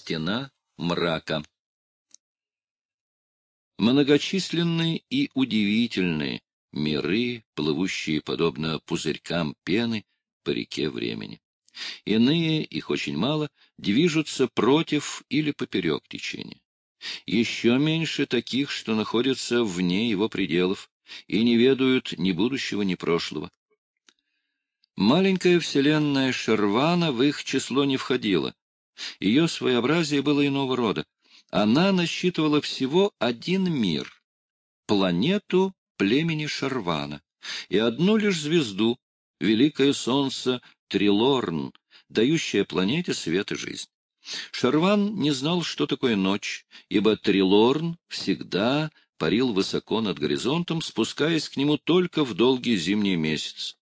Стена мрака. Многочисленные и удивительные миры, плывущие подобно пузырькам пены по реке времени. Иные, их очень мало, движутся против или поперек течения. Еще меньше таких, что находятся вне его пределов и не ведают ни будущего, ни прошлого. Маленькая вселенная Шервана в их число не входила. Ее своеобразие было иного рода. Она насчитывала всего один мир — планету племени Шарвана, и одну лишь звезду, великое солнце Трилорн, дающее планете свет и жизнь. Шарван не знал, что такое ночь, ибо Трилорн всегда парил высоко над горизонтом, спускаясь к нему только в долгий зимний месяц.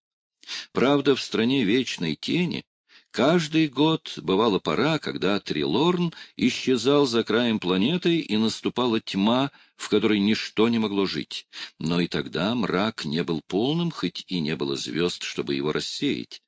Правда, в стране вечной тени каждый год бывала пора, когда Трилорн исчезал за краем планеты и наступала тьма, в которой ничто не могло жить. Но и тогда мрак не был полным, хоть и не было звезд, чтобы его рассеять.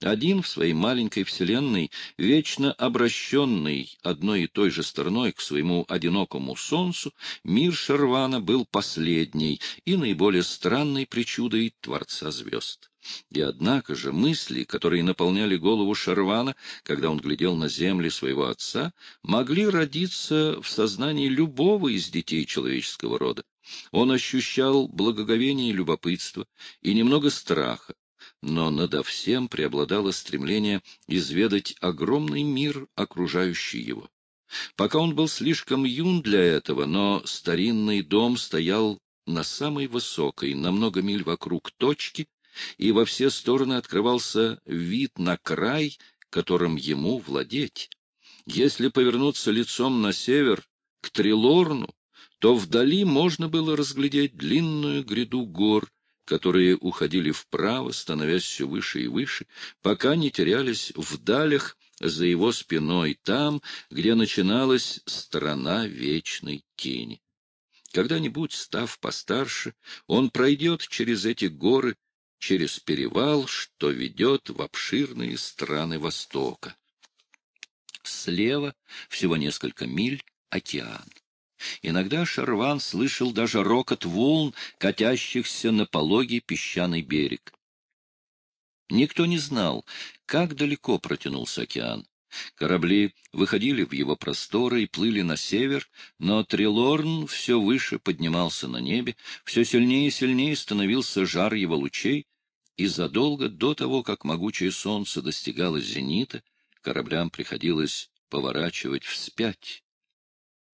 Один в своей маленькой вселенной, вечно обращенный одной и той же стороной к своему одинокому солнцу, мир Шервана был последней и наиболее странной причудой Творца звезд. И однако же мысли, которые наполняли голову Шарвана, когда он глядел на земли своего отца, могли родиться в сознании любого из детей человеческого рода. Он ощущал благоговение и любопытство, и немного страха, но надо всем преобладало стремление изведать огромный мир, окружающий его. Пока он был слишком юн для этого, но старинный дом стоял на самой высокой, на много миль вокруг точки, и во все стороны открывался вид на край, которым ему владеть. Если повернуться лицом на север, к Трилорну, то вдали можно было разглядеть длинную гряду гор, которые уходили вправо, становясь все выше и выше, пока не терялись в далях за его спиной, там, где начиналась страна вечной тени. Когда-нибудь, став постарше, он пройдет через эти горы, через перевал, что ведет в обширные страны Востока. Слева, всего несколько миль, океан. Иногда Шарван слышал даже рокот волн, катящихся на пологий песчаный берег. Никто не знал, как далеко протянулся океан. Корабли выходили в его просторы и плыли на север, но Трилорн все выше поднимался на небе, все сильнее и сильнее становился жар его лучей, и задолго до того, как могучее солнце достигало зенита, кораблям приходилось поворачивать вспять.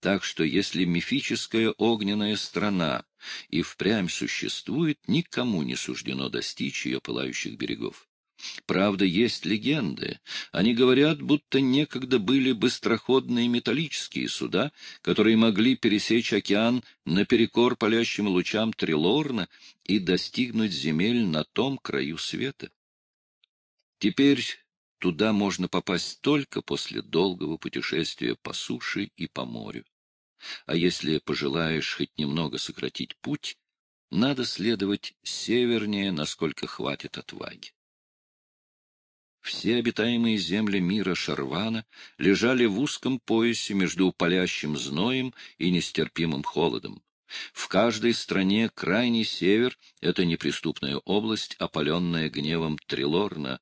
Так что если мифическая огненная страна и впрямь существует, никому не суждено достичь ее пылающих берегов. Правда, есть легенды. Они говорят, будто некогда были быстроходные металлические суда, которые могли пересечь океан наперекор палящим лучам Трилорна и достигнуть земель на том краю света. Теперь туда можно попасть только после долгого путешествия по суше и по морю. А если пожелаешь хоть немного сократить путь, надо следовать севернее, насколько хватит отваги. Все обитаемые земли мира Шарвана лежали в узком поясе между палящим зноем и нестерпимым холодом. В каждой стране крайний север — это неприступная область, опаленная гневом Трилорна,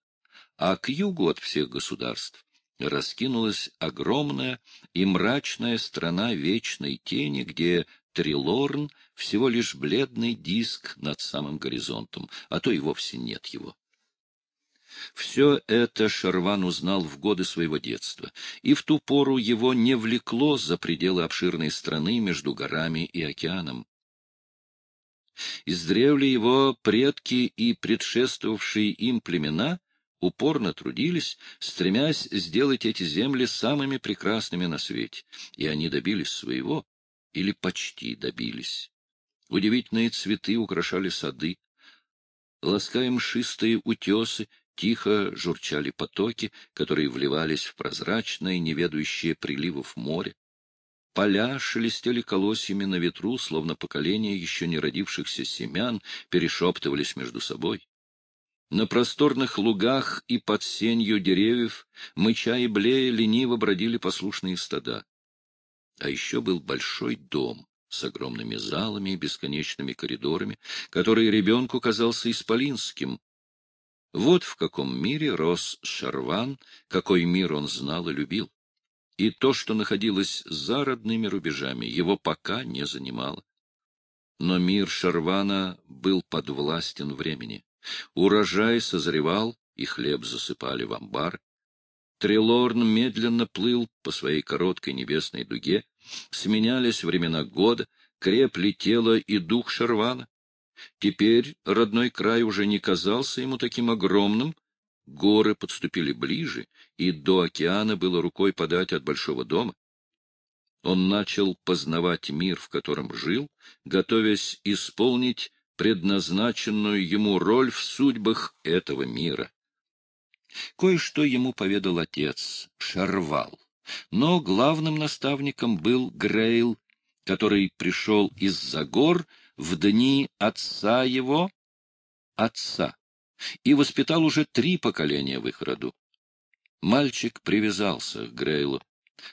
а к югу от всех государств раскинулась огромная и мрачная страна вечной тени, где Трилорн — всего лишь бледный диск над самым горизонтом, а то и вовсе нет его. Все это Шарван узнал в годы своего детства, и в ту пору его не влекло за пределы обширной страны между горами и океаном. Издревле его предки и предшествовавшие им племена упорно трудились, стремясь сделать эти земли самыми прекрасными на свете, и они добились своего, или почти добились. Удивительные цветы украшали сады, лаская мшистые утесы, тихо журчали потоки, которые вливались в прозрачное, неведающее приливов море. Поля шелестели колосьями на ветру, словно поколения еще не родившихся семян перешептывались между собой. На просторных лугах и под сенью деревьев, мыча и блея, лениво бродили послушные стада. А еще был большой дом с огромными залами и бесконечными коридорами, который ребенку казался исполинским. Вот в каком мире рос Шарван, какой мир он знал и любил. И то, что находилось за родными рубежами, его пока не занимало. Но мир Шарвана был подвластен времени. Урожай созревал, и хлеб засыпали в амбар. Трелорн медленно плыл по своей короткой небесной дуге, сменялись времена года, крепли тело и дух Шарвана. Теперь родной край уже не казался ему таким огромным, горы подступили ближе, и до океана было рукой подать от большого дома. Он начал познавать мир, в котором жил, готовясь исполнить предназначенную ему роль в судьбах этого мира. Кое-что ему поведал отец, Шарвал, но главным наставником был Грейл, который пришел из-за гор в дни отца его, отца, и воспитал уже три поколения в их роду. Мальчик привязался к Грейлу,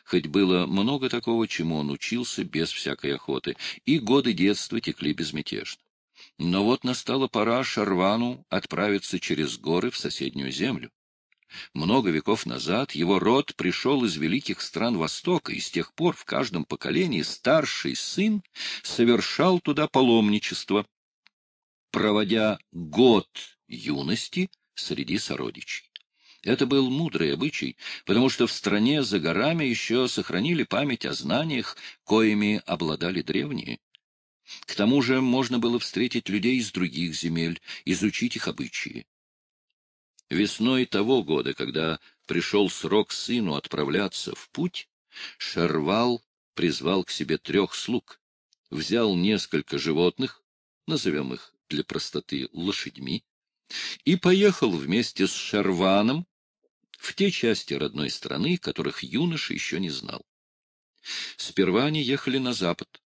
хоть было много такого, чему он учился без всякой охоты, и годы детства текли безмятежно. Но вот настала пора Шарвану отправиться через горы в соседнюю землю. Много веков назад его род пришел из великих стран Востока, и с тех пор в каждом поколении старший сын совершал туда паломничество, проводя год юности среди сородичей. Это был мудрый обычай, потому что в стране за горами еще сохранили память о знаниях, коими обладали древние. К тому же можно было встретить людей из других земель, изучить их обычаи. Весной того года, когда пришел срок сыну отправляться в путь, Шервал призвал к себе трех слуг, взял несколько животных, назовем их для простоты лошадьми, и поехал вместе с Шерваном в те части родной страны, которых юноша еще не знал. Сперва они ехали на запад,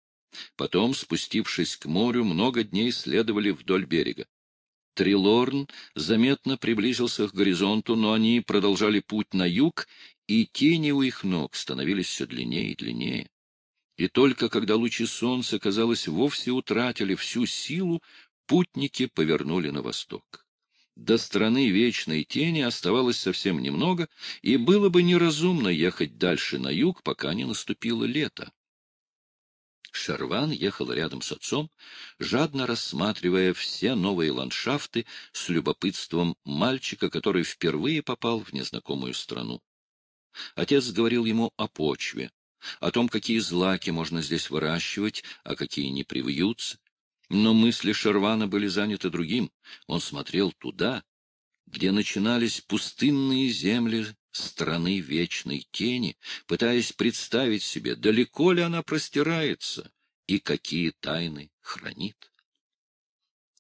Потом, спустившись к морю, много дней следовали вдоль берега. Трилорн заметно приблизился к горизонту, но они продолжали путь на юг, и тени у их ног становились все длиннее и длиннее. И только когда лучи солнца, казалось, вовсе утратили всю силу, путники повернули на восток. До страны вечной тени оставалось совсем немного, и было бы неразумно ехать дальше на юг, пока не наступило лето. Шарван ехал рядом с отцом, жадно рассматривая все новые ландшафты с любопытством мальчика, который впервые попал в незнакомую страну. Отец говорил ему о почве, о том, какие злаки можно здесь выращивать, а какие не привьются. Но мысли Шарвана были заняты другим. Он смотрел туда, где начинались пустынные земли страны вечной тени, пытаясь представить себе, далеко ли она простирается и какие тайны хранит.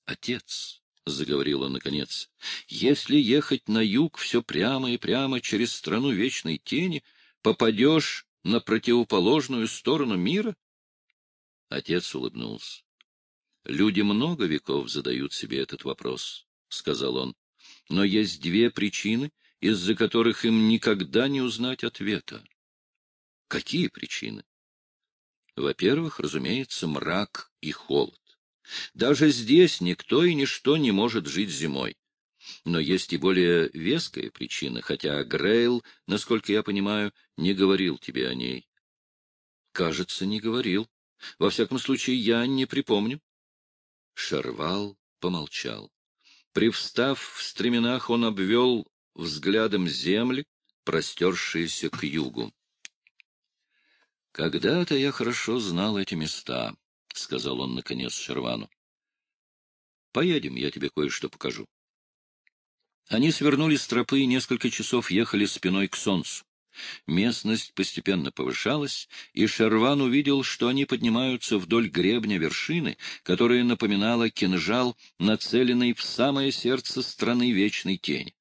«Отец», — заговорила наконец, — «если ехать на юг все прямо и прямо через страну вечной тени, попадешь на противоположную сторону мира?» Отец улыбнулся. «Люди много веков задают себе этот вопрос», — сказал он. «Но есть две причины, из-за которых им никогда не узнать ответа. Какие причины? Во-первых, разумеется, мрак и холод. Даже здесь никто и ничто не может жить зимой. Но есть и более веская причина, хотя Грейл, насколько я понимаю, не говорил тебе о ней. Кажется, не говорил. Во всяком случае, я не припомню. Шарвал помолчал. Привстав в стременах, он обвел взглядом земли, простершиеся к югу. «Когда-то я хорошо знал эти места», — сказал он, наконец, Шервану. «Поедем, я тебе кое-что покажу». Они свернули с тропы и несколько часов ехали спиной к солнцу. Местность постепенно повышалась, и Шерван увидел, что они поднимаются вдоль гребня вершины, которая напоминала кинжал, нацеленный в самое сердце страны вечной тени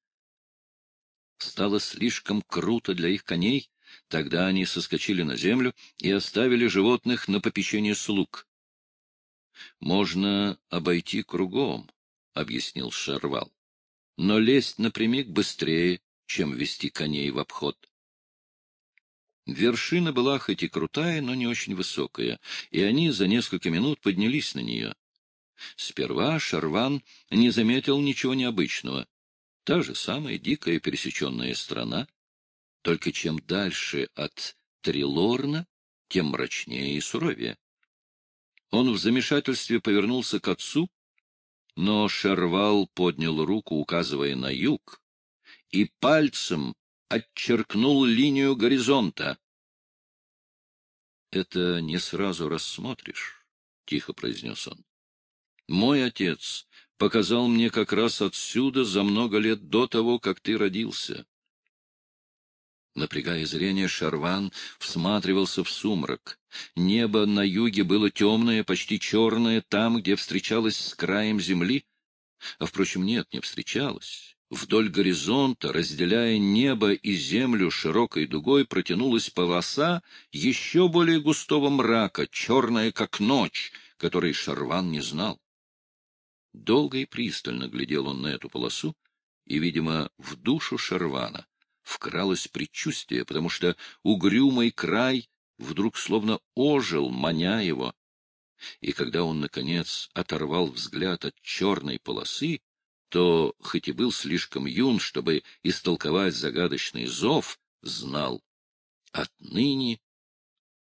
стало слишком круто для их коней, тогда они соскочили на землю и оставили животных на попечение слуг. — Можно обойти кругом, — объяснил Шарвал. — но лезть напрямик быстрее, чем вести коней в обход. Вершина была хоть и крутая, но не очень высокая, и они за несколько минут поднялись на нее. Сперва Шарван не заметил ничего необычного. Та же самая дикая пересеченная страна, только чем дальше от Трилорна, тем мрачнее и суровее. Он в замешательстве повернулся к отцу, но Шервал поднял руку, указывая на юг, и пальцем отчеркнул линию горизонта. — Это не сразу рассмотришь, — тихо произнес он. — Мой отец показал мне как раз отсюда за много лет до того, как ты родился. Напрягая зрение, Шарван всматривался в сумрак. Небо на юге было темное, почти черное, там, где встречалось с краем земли. А, впрочем, нет, не встречалось. Вдоль горизонта, разделяя небо и землю широкой дугой, протянулась полоса еще более густого мрака, черная, как ночь, которой Шарван не знал. Долго и пристально глядел он на эту полосу, и, видимо, в душу Шарвана вкралось предчувствие, потому что угрюмый край вдруг словно ожил, маня его. И когда он, наконец, оторвал взгляд от черной полосы, то, хоть и был слишком юн, чтобы истолковать загадочный зов, знал, отныне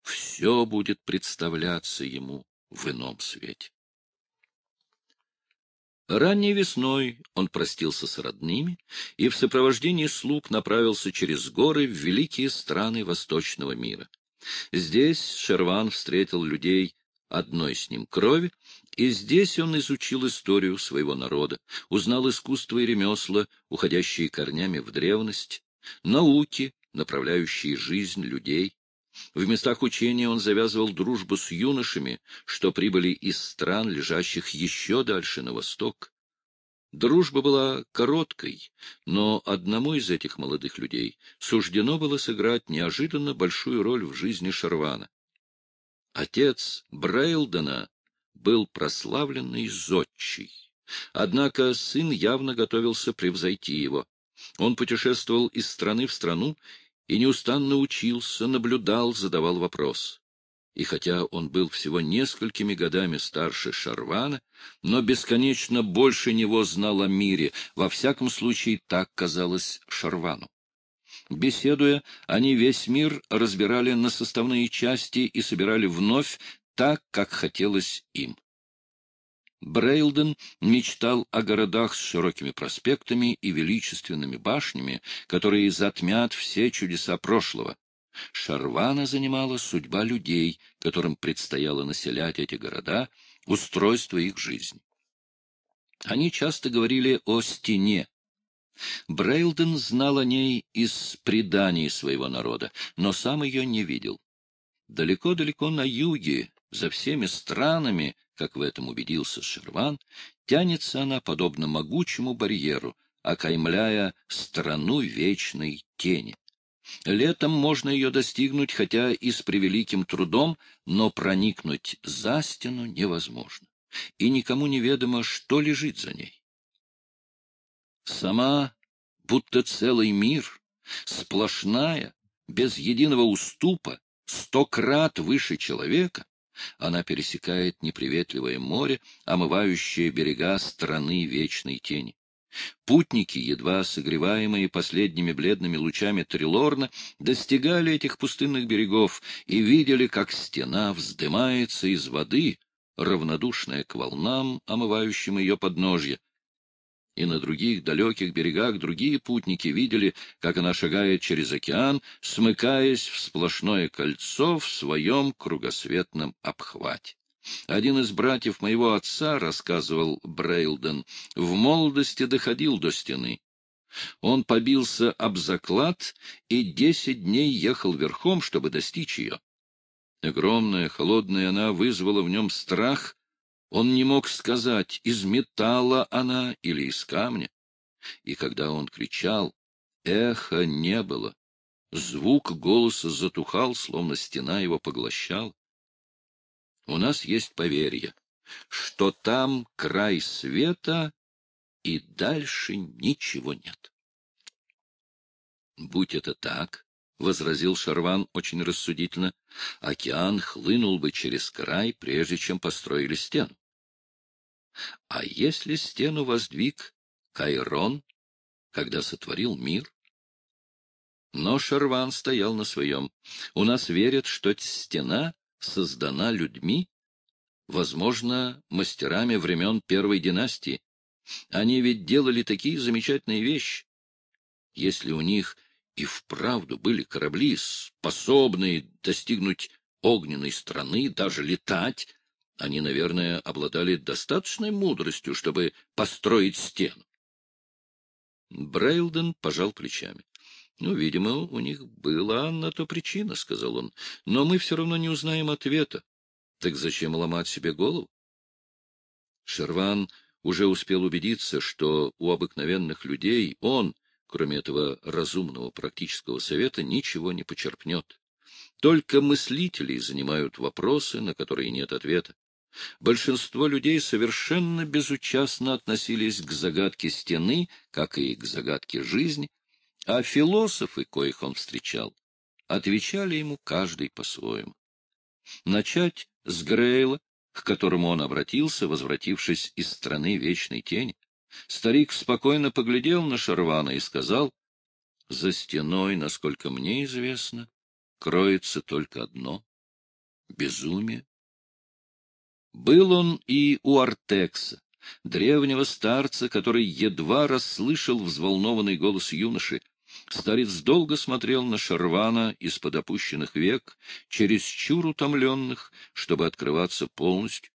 все будет представляться ему в ином свете. Ранней весной он простился с родными и в сопровождении слуг направился через горы в великие страны восточного мира. Здесь Шерван встретил людей одной с ним крови, и здесь он изучил историю своего народа, узнал искусство и ремесла, уходящие корнями в древность, науки, направляющие жизнь людей, в местах учения он завязывал дружбу с юношами, что прибыли из стран, лежащих еще дальше на восток. Дружба была короткой, но одному из этих молодых людей суждено было сыграть неожиданно большую роль в жизни Шарвана. Отец Брейлдена был прославленный зодчий, однако сын явно готовился превзойти его. Он путешествовал из страны в страну и неустанно учился, наблюдал, задавал вопрос. И хотя он был всего несколькими годами старше Шарвана, но бесконечно больше него знал о мире, во всяком случае так казалось Шарвану. Беседуя, они весь мир разбирали на составные части и собирали вновь так, как хотелось им. Брейлден мечтал о городах с широкими проспектами и величественными башнями, которые затмят все чудеса прошлого. Шарвана занимала судьба людей, которым предстояло населять эти города, устройство их жизни. Они часто говорили о стене. Брейлден знал о ней из преданий своего народа, но сам ее не видел. Далеко-далеко на юге, за всеми странами, как в этом убедился Шерван, тянется она подобно могучему барьеру, окаймляя страну вечной тени. Летом можно ее достигнуть, хотя и с превеликим трудом, но проникнуть за стену невозможно, и никому неведомо, что лежит за ней. Сама, будто целый мир, сплошная, без единого уступа, сто крат выше человека, она пересекает неприветливое море, омывающее берега страны вечной тени. Путники, едва согреваемые последними бледными лучами Трилорна, достигали этих пустынных берегов и видели, как стена вздымается из воды, равнодушная к волнам, омывающим ее подножье, и на других далеких берегах другие путники видели, как она шагает через океан, смыкаясь в сплошное кольцо в своем кругосветном обхвате. Один из братьев моего отца, рассказывал Брейлден, в молодости доходил до стены. Он побился об заклад и десять дней ехал верхом, чтобы достичь ее. Огромная, холодная она вызвала в нем страх он не мог сказать, из металла она или из камня. И когда он кричал, эха не было. Звук голоса затухал, словно стена его поглощала. У нас есть поверье, что там край света и дальше ничего нет. Будь это так, — возразил Шарван очень рассудительно, — океан хлынул бы через край, прежде чем построили стену. А если стену воздвиг Кайрон, когда сотворил мир? Но Шарван стоял на своем. У нас верят, что стена создана людьми, возможно, мастерами времен первой династии. Они ведь делали такие замечательные вещи. Если у них и вправду были корабли, способные достигнуть огненной страны, даже летать, они, наверное, обладали достаточной мудростью, чтобы построить стену. Брейлден пожал плечами. — Ну, видимо, у них была на то причина, — сказал он. — Но мы все равно не узнаем ответа. Так зачем ломать себе голову? Шерван уже успел убедиться, что у обыкновенных людей он, кроме этого разумного практического совета, ничего не почерпнет. Только мыслителей занимают вопросы, на которые нет ответа. Большинство людей совершенно безучастно относились к загадке стены, как и к загадке жизни, а философы, коих он встречал, отвечали ему каждый по-своему. Начать с Грейла, к которому он обратился, возвратившись из страны вечной тени. Старик спокойно поглядел на Шарвана и сказал, «За стеной, насколько мне известно, кроется только одно — безумие». Был он и у Артекса, древнего старца, который едва расслышал взволнованный голос юноши. Старец долго смотрел на Шарвана из-под опущенных век, через чур утомленных, чтобы открываться полностью.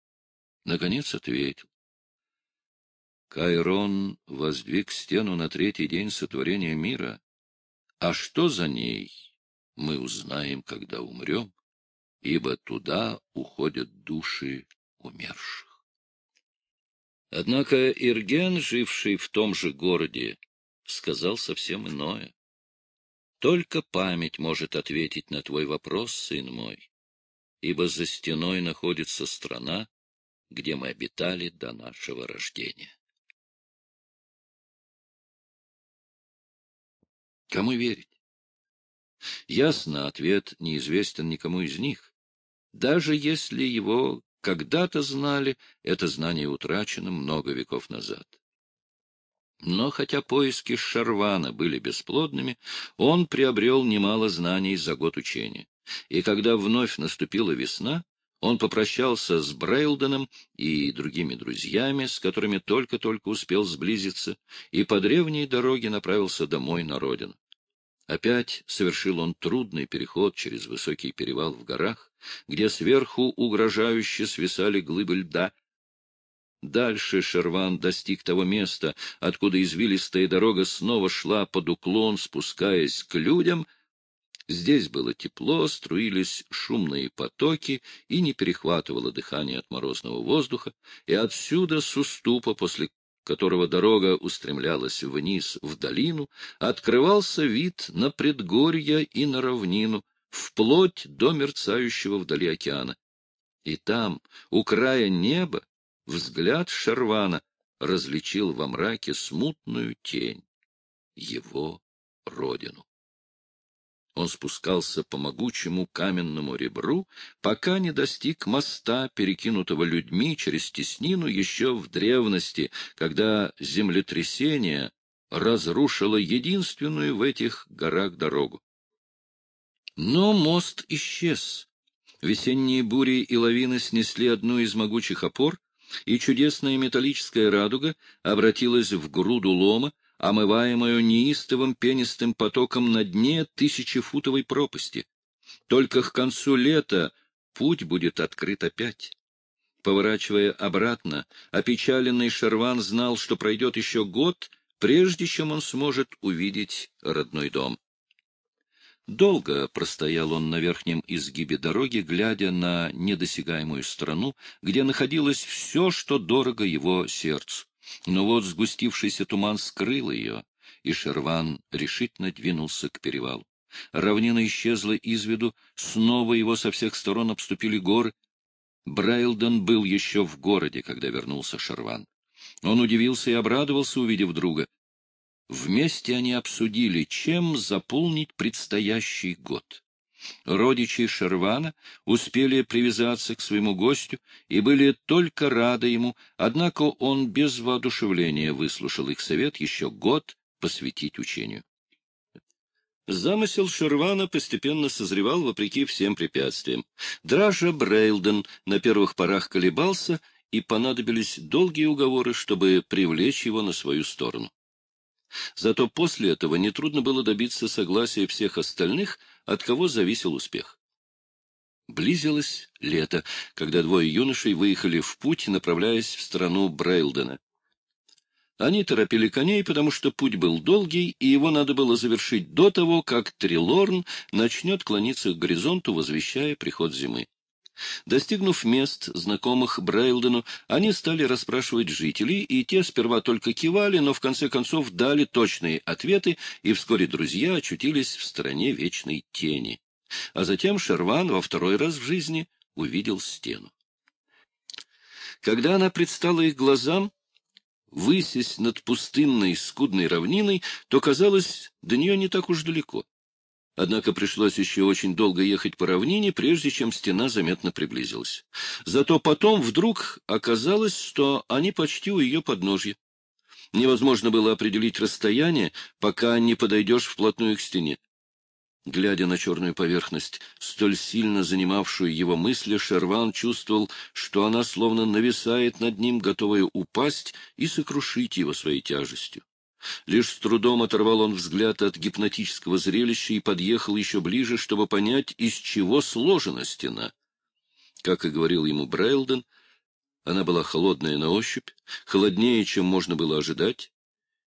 Наконец ответил. Кайрон воздвиг стену на третий день сотворения мира. А что за ней, мы узнаем, когда умрем, ибо туда уходят души умерших. Однако Ирген, живший в том же городе, сказал совсем иное. Только память может ответить на твой вопрос, сын мой, ибо за стеной находится страна, где мы обитали до нашего рождения. Кому верить? Ясно, ответ неизвестен никому из них. Даже если его когда-то знали, это знание утрачено много веков назад. Но хотя поиски Шарвана были бесплодными, он приобрел немало знаний за год учения. И когда вновь наступила весна, он попрощался с Брейлденом и другими друзьями, с которыми только-только успел сблизиться, и по древней дороге направился домой на родину. Опять совершил он трудный переход через высокий перевал в горах, где сверху угрожающе свисали глыбы льда. Дальше Шерван достиг того места, откуда извилистая дорога снова шла под уклон, спускаясь к людям. Здесь было тепло, струились шумные потоки и не перехватывало дыхание от морозного воздуха, и отсюда с уступа, после которого дорога устремлялась вниз в долину, открывался вид на предгорье и на равнину, вплоть до мерцающего вдали океана. И там, у края неба, взгляд Шарвана различил во мраке смутную тень — его родину. Он спускался по могучему каменному ребру, пока не достиг моста, перекинутого людьми через теснину еще в древности, когда землетрясение разрушило единственную в этих горах дорогу. Но мост исчез. Весенние бури и лавины снесли одну из могучих опор, и чудесная металлическая радуга обратилась в груду лома, омываемую неистовым пенистым потоком на дне тысячефутовой пропасти. Только к концу лета путь будет открыт опять. Поворачивая обратно, опечаленный Шерван знал, что пройдет еще год, прежде чем он сможет увидеть родной дом. Долго простоял он на верхнем изгибе дороги, глядя на недосягаемую страну, где находилось все, что дорого его сердцу. Но вот сгустившийся туман скрыл ее, и Шерван решительно двинулся к перевалу. Равнина исчезла из виду, снова его со всех сторон обступили горы. Брайлден был еще в городе, когда вернулся Шерван. Он удивился и обрадовался, увидев друга. Вместе они обсудили, чем заполнить предстоящий год. Родичи Шервана успели привязаться к своему гостю и были только рады ему, однако он без воодушевления выслушал их совет еще год посвятить учению. Замысел Шервана постепенно созревал вопреки всем препятствиям. Дража Брейлден на первых порах колебался, и понадобились долгие уговоры, чтобы привлечь его на свою сторону. Зато после этого нетрудно было добиться согласия всех остальных, от кого зависел успех. Близилось лето, когда двое юношей выехали в путь, направляясь в страну Брейлдена. Они торопили коней, потому что путь был долгий, и его надо было завершить до того, как Трилорн начнет клониться к горизонту, возвещая приход зимы. Достигнув мест, знакомых Брейлдену, они стали расспрашивать жителей, и те сперва только кивали, но в конце концов дали точные ответы, и вскоре друзья очутились в стороне вечной тени. А затем Шерван во второй раз в жизни увидел стену. Когда она предстала их глазам, высясь над пустынной скудной равниной, то казалось до нее не так уж далеко. Однако пришлось еще очень долго ехать по равнине, прежде чем стена заметно приблизилась. Зато потом вдруг оказалось, что они почти у ее подножья. Невозможно было определить расстояние, пока не подойдешь вплотную к стене. Глядя на черную поверхность, столь сильно занимавшую его мысли, Шерван чувствовал, что она словно нависает над ним, готовая упасть и сокрушить его своей тяжестью. Лишь с трудом оторвал он взгляд от гипнотического зрелища и подъехал еще ближе, чтобы понять, из чего сложена стена. Как и говорил ему Брейлден, она была холодная на ощупь, холоднее, чем можно было ожидать,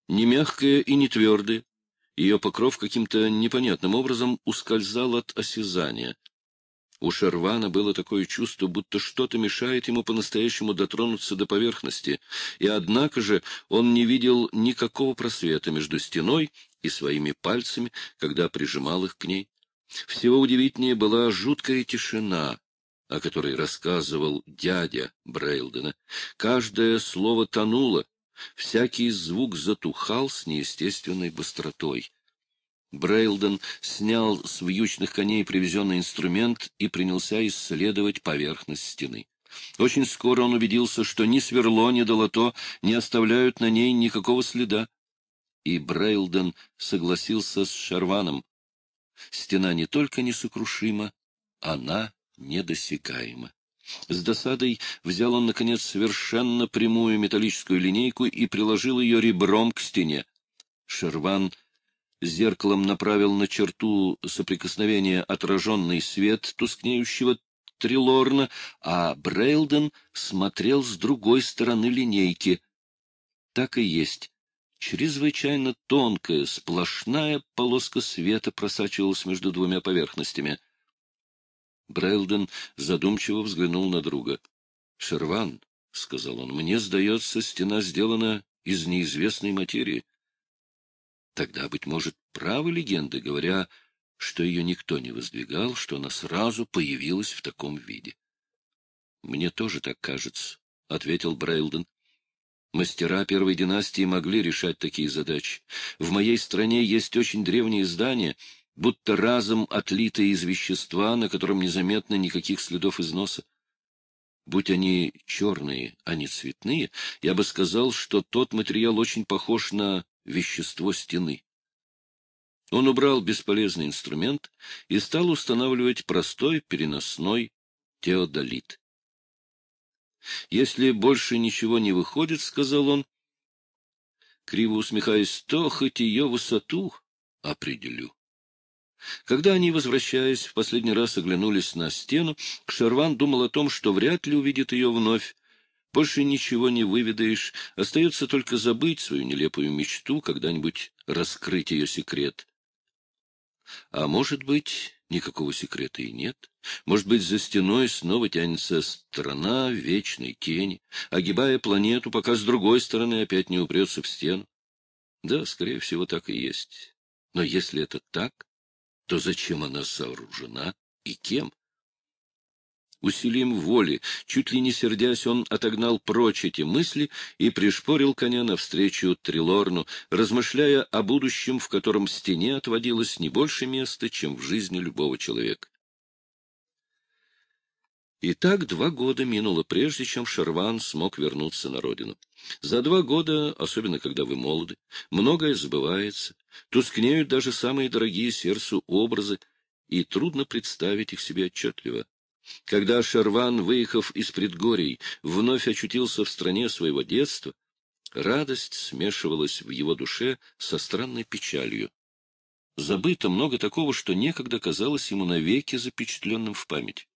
не мягкая и не твердая. Ее покров каким-то непонятным образом ускользал от осязания — у Шервана было такое чувство, будто что-то мешает ему по-настоящему дотронуться до поверхности, и однако же он не видел никакого просвета между стеной и своими пальцами, когда прижимал их к ней. Всего удивительнее была жуткая тишина, о которой рассказывал дядя Брейлдена. Каждое слово тонуло, всякий звук затухал с неестественной быстротой. Брейлден снял с вьючных коней привезенный инструмент и принялся исследовать поверхность стены. Очень скоро он убедился, что ни сверло, ни долото не оставляют на ней никакого следа. И Брейлден согласился с Шарваном. Стена не только несокрушима, она недосягаема. С досадой взял он, наконец, совершенно прямую металлическую линейку и приложил ее ребром к стене. Шерван зеркалом направил на черту соприкосновения отраженный свет тускнеющего Трилорна, а Брейлден смотрел с другой стороны линейки. Так и есть. Чрезвычайно тонкая, сплошная полоска света просачивалась между двумя поверхностями. Брейлден задумчиво взглянул на друга. — Шерван, — сказал он, — мне сдается, стена сделана из неизвестной материи. Тогда, быть может, правы легенды, говоря, что ее никто не воздвигал, что она сразу появилась в таком виде. — Мне тоже так кажется, — ответил Брейлден. Мастера первой династии могли решать такие задачи. В моей стране есть очень древние здания, будто разом отлитые из вещества, на котором незаметно никаких следов износа. Будь они черные, а не цветные, я бы сказал, что тот материал очень похож на вещество стены. Он убрал бесполезный инструмент и стал устанавливать простой переносной теодолит. «Если больше ничего не выходит, — сказал он, криво усмехаясь, — то хоть ее высоту определю». Когда они, возвращаясь, в последний раз оглянулись на стену, Шерван думал о том, что вряд ли увидит ее вновь, больше ничего не выведаешь, остается только забыть свою нелепую мечту, когда-нибудь раскрыть ее секрет. А может быть, никакого секрета и нет. Может быть, за стеной снова тянется страна вечной тени, огибая планету, пока с другой стороны опять не упрется в стену. Да, скорее всего, так и есть. Но если это так, то зачем она сооружена и кем? Усилием воли, чуть ли не сердясь, он отогнал прочь эти мысли и пришпорил коня навстречу Трилорну, размышляя о будущем, в котором стене отводилось не больше места, чем в жизни любого человека. И так два года минуло, прежде чем Шерван смог вернуться на родину. За два года, особенно когда вы молоды, многое забывается, тускнеют даже самые дорогие сердцу образы, и трудно представить их себе отчетливо. Когда Шерван, выехав из предгорий, вновь очутился в стране своего детства, радость смешивалась в его душе со странной печалью. Забыто много такого, что некогда казалось ему навеки запечатленным в память.